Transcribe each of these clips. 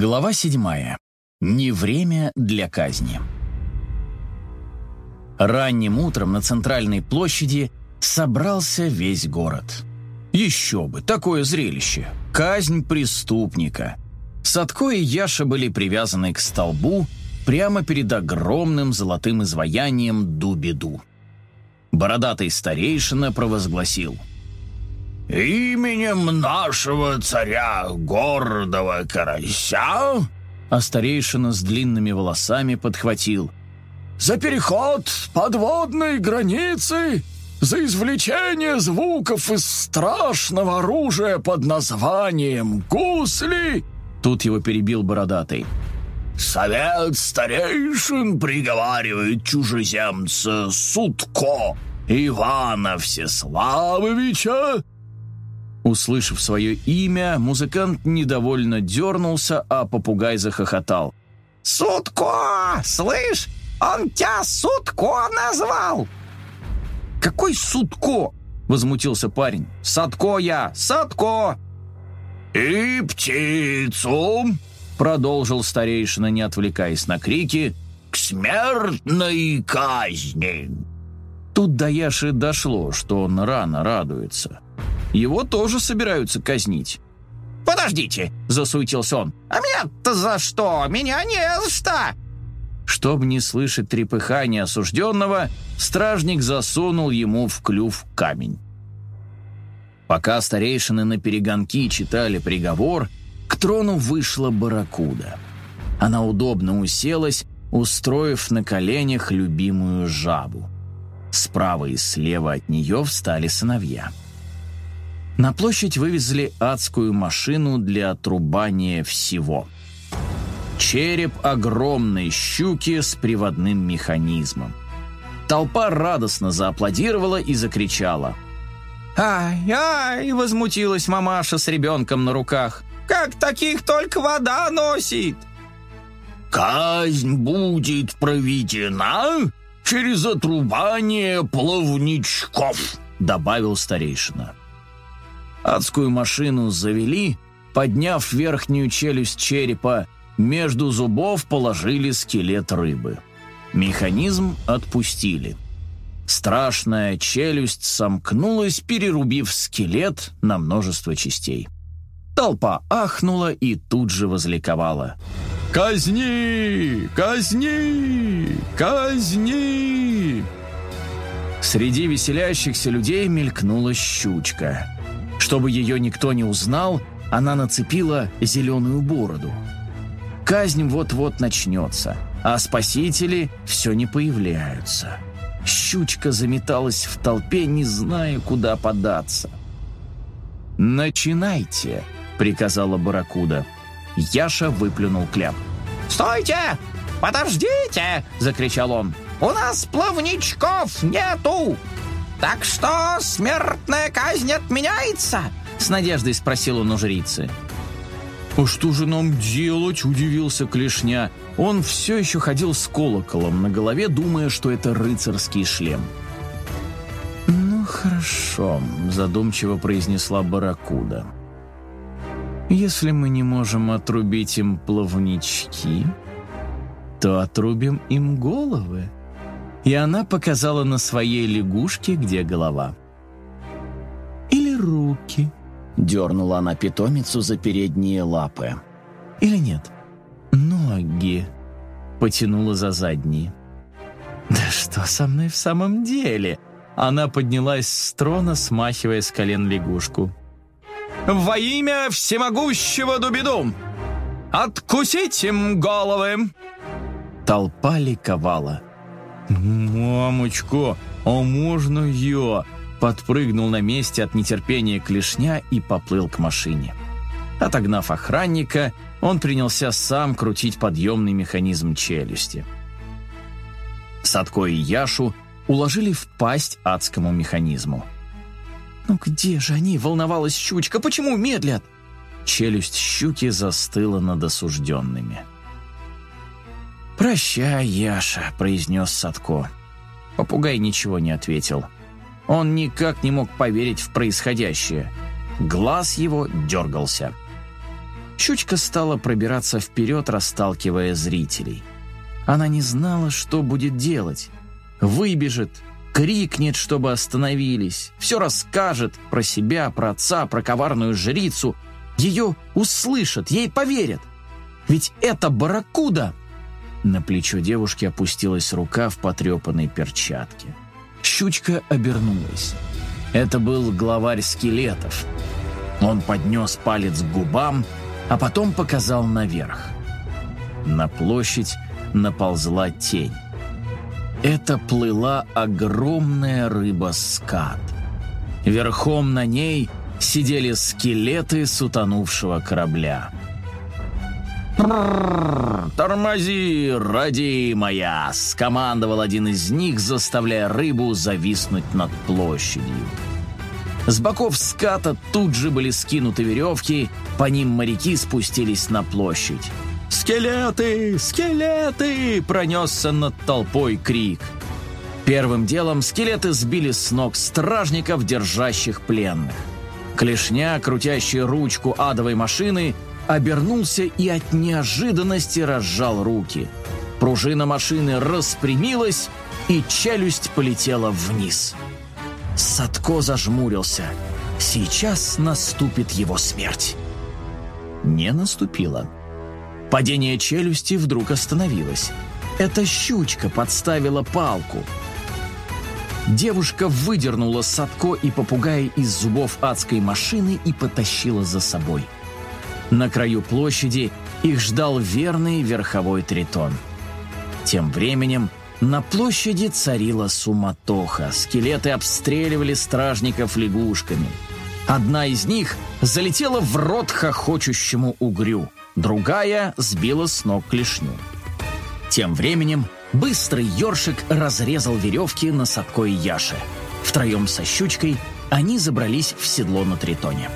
Глава седьмая. Не время для казни. Ранним утром на центральной площади собрался весь город. Еще бы, такое зрелище. Казнь преступника. Садко и Яша были привязаны к столбу прямо перед огромным золотым изваянием Дубиду. Бородатый старейшина провозгласил – «Именем нашего царя, гордого карася?» А старейшина с длинными волосами подхватил. «За переход подводной границы, за извлечение звуков из страшного оружия под названием гусли!» Тут его перебил бородатый. «Совет старейшин приговаривает чужеземца Судко Ивана Всеславовича Услышав свое имя, музыкант недовольно дернулся, а попугай захохотал. «Судко! Слышь, он тебя Судко назвал!» «Какой Судко?» — возмутился парень. «Садко я! Садко!» «И птицу!» — продолжил старейшина, не отвлекаясь на крики. «К смертной казни!» Тут до Яши дошло, что он рано радуется. Его тоже собираются казнить. «Подождите!» – засуетился он. «А меня-то за что? Меня не за что!» Чтобы не слышать трепыхания осужденного, стражник засунул ему в клюв камень. Пока старейшины на перегонки читали приговор, к трону вышла барракуда. Она удобно уселась, устроив на коленях любимую жабу. Справа и слева от нее встали сыновья. На площадь вывезли адскую машину для отрубания всего. Череп огромной щуки с приводным механизмом. Толпа радостно зааплодировала и закричала. «Ай-ай!» — возмутилась мамаша с ребенком на руках. «Как таких только вода носит!» «Казнь будет проведена через отрубание плавничков», — добавил старейшина. Адскую машину завели, подняв верхнюю челюсть черепа, между зубов положили скелет рыбы. Механизм отпустили. Страшная челюсть сомкнулась, перерубив скелет на множество частей. Толпа ахнула и тут же возликовала. «Казни! Казни! Казни!» Среди веселящихся людей мелькнула щучка – чтобы ее никто не узнал, она нацепила зеленую бороду. Казнь вот-вот начнется, а спасители все не появляются. Щучка заметалась в толпе, не зная, куда податься. «Начинайте!» — приказала Баракуда. Яша выплюнул кляп. «Стойте! Подождите!» — закричал он. «У нас плавничков нету! «Так что смертная казнь отменяется?» С надеждой спросил он у жрицы. «А что же нам делать?» – удивился Клешня. Он все еще ходил с колоколом на голове, думая, что это рыцарский шлем. «Ну, хорошо», – задумчиво произнесла Баракуда. «Если мы не можем отрубить им плавнички, то отрубим им головы» и она показала на своей лягушке, где голова. «Или руки», — дернула она питомицу за передние лапы. «Или нет, ноги», — потянула за задние. «Да что со мной в самом деле?» Она поднялась с трона, смахивая с колен лягушку. «Во имя всемогущего Дубидум! Откусить им головы!» Толпа ликовала. «Мамочка, а можно я?» Подпрыгнул на месте от нетерпения клешня и поплыл к машине. Отогнав охранника, он принялся сам крутить подъемный механизм челюсти. Садко и Яшу уложили в пасть адскому механизму. «Ну где же они?» — волновалась щучка. «Почему медлят?» Челюсть щуки застыла над осужденными. «Прощай, Яша», — произнес Садко. Попугай ничего не ответил. Он никак не мог поверить в происходящее. Глаз его дергался. Щучка стала пробираться вперед, расталкивая зрителей. Она не знала, что будет делать. Выбежит, крикнет, чтобы остановились, все расскажет про себя, про отца, про коварную жрицу. Ее услышат, ей поверят. Ведь это барракуда! На плечо девушки опустилась рука в потрепанной перчатке. Щучка обернулась. Это был главарь скелетов. Он поднес палец к губам, а потом показал наверх. На площадь наползла тень. Это плыла огромная рыба-скат. Верхом на ней сидели скелеты с утонувшего корабля. «Тормози, родимая!» — скомандовал один из них, заставляя рыбу зависнуть над площадью. С боков ската тут же были скинуты веревки, по ним моряки спустились на площадь. «Скелеты! Скелеты!» — пронесся над толпой крик. Первым делом скелеты сбили с ног стражников, держащих пленных. Клешня, крутящая ручку адовой машины, обернулся и от неожиданности разжал руки. Пружина машины распрямилась, и челюсть полетела вниз. Садко зажмурился. Сейчас наступит его смерть. Не наступила. Падение челюсти вдруг остановилось. Эта щучка подставила палку. Девушка выдернула Садко и попугая из зубов адской машины и потащила за собой. На краю площади их ждал верный верховой тритон. Тем временем на площади царила суматоха. Скелеты обстреливали стражников лягушками. Одна из них залетела в рот хохочущему угрю, другая сбила с ног клешню. Тем временем быстрый ёршик разрезал веревки на Садко и Яше. Втроем со щучкой они забрались в седло на тритоне.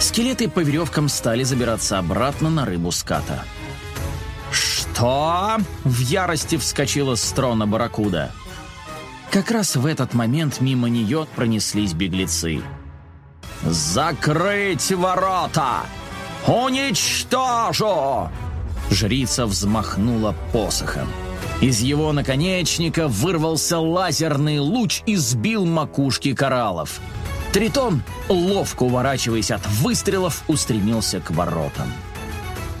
Скелеты по веревкам стали забираться обратно на рыбу ската. «Что?» — в ярости вскочила с трона барракуда. Как раз в этот момент мимо нее пронеслись беглецы. «Закрыть ворота! Уничтожу!» Жрица взмахнула посохом. Из его наконечника вырвался лазерный луч и сбил макушки кораллов. Тритон, ловко уворачиваясь от выстрелов, устремился к воротам.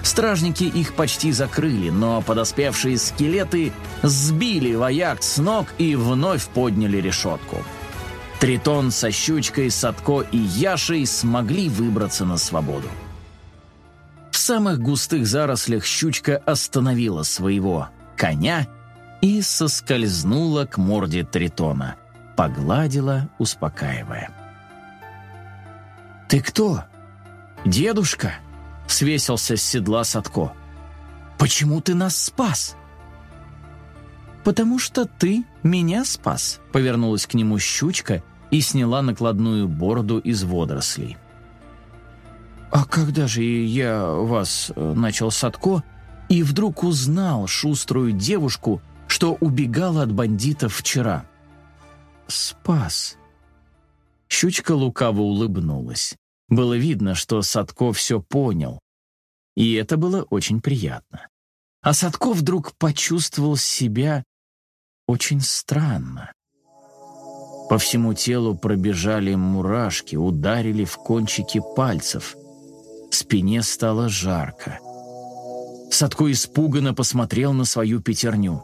Стражники их почти закрыли, но подоспевшие скелеты сбили вояк с ног и вновь подняли решетку. Тритон со щучкой, Садко и Яшей смогли выбраться на свободу. В самых густых зарослях щучка остановила своего коня и соскользнула к морде Тритона, погладила, успокаивая. «Ты кто? Дедушка?» — свесился с седла Садко. «Почему ты нас спас?» «Потому что ты меня спас», — повернулась к нему щучка и сняла накладную бороду из водорослей. «А когда же я вас...» — начал Садко, и вдруг узнал шуструю девушку, что убегала от бандитов вчера. «Спас», Щучка лукаво улыбнулась. Было видно, что Садко все понял. И это было очень приятно. А Садко вдруг почувствовал себя очень странно. По всему телу пробежали мурашки, ударили в кончики пальцев. Спине стало жарко. Садко испуганно посмотрел на свою пятерню.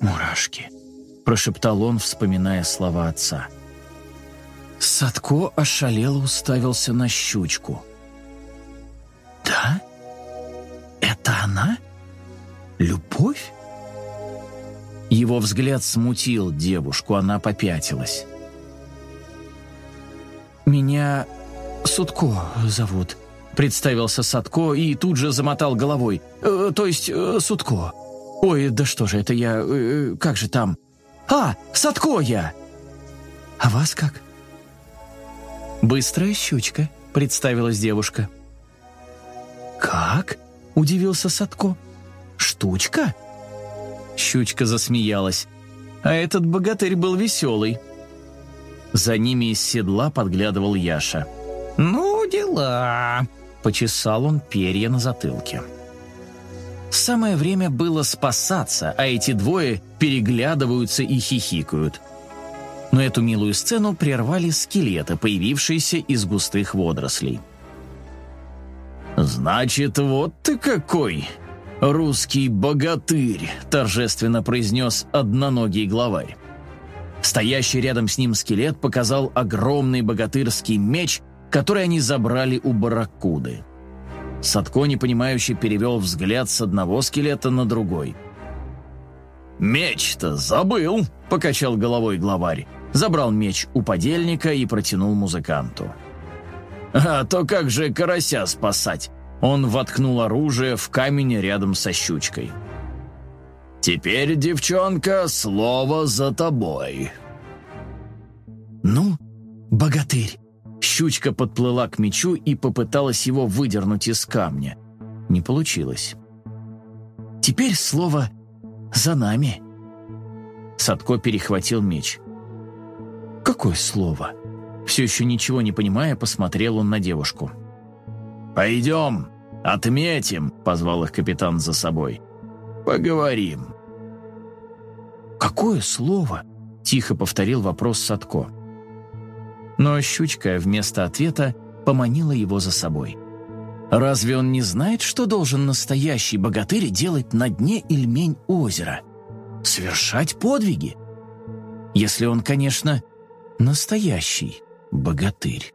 «Мурашки», — прошептал он, вспоминая слова отца. Садко ошалело уставился на щучку. «Да? Это она? Любовь?» Его взгляд смутил девушку, она попятилась. «Меня Судко зовут», — представился Садко и тут же замотал головой. «Э, «То есть э, Судко. Ой, да что же это я... Э, как же там? А, Садко я!» «А вас как?» «Быстрая щучка», — представилась девушка. «Как?» — удивился Садко. «Штучка?» Щучка засмеялась. А этот богатырь был веселый. За ними из седла подглядывал Яша. «Ну, дела!» почесал он перья на затылке. Самое время было спасаться, а эти двое переглядываются и хихикают. Но эту милую сцену прервали скелеты, появившиеся из густых водорослей. «Значит, вот ты какой! Русский богатырь!» – торжественно произнес одноногий главарь. Стоящий рядом с ним скелет показал огромный богатырский меч, который они забрали у барракуды. Садко, непонимающе, перевел взгляд с одного скелета на другой. «Меч-то забыл!» – покачал головой главарь. Забрал меч у подельника и протянул музыканту. «А то как же карася спасать?» Он воткнул оружие в камень рядом со щучкой. «Теперь, девчонка, слово за тобой». «Ну, богатырь!» Щучка подплыла к мечу и попыталась его выдернуть из камня. Не получилось. «Теперь слово за нами». Садко перехватил меч. «Какое слово?» Все еще ничего не понимая, посмотрел он на девушку. «Пойдем, отметим», — позвал их капитан за собой. «Поговорим». «Какое слово?» — тихо повторил вопрос Садко. Но щучка вместо ответа поманила его за собой. Разве он не знает, что должен настоящий богатырь делать на дне Ильмень озера? Совершать подвиги? Если он, конечно, настоящий богатырь.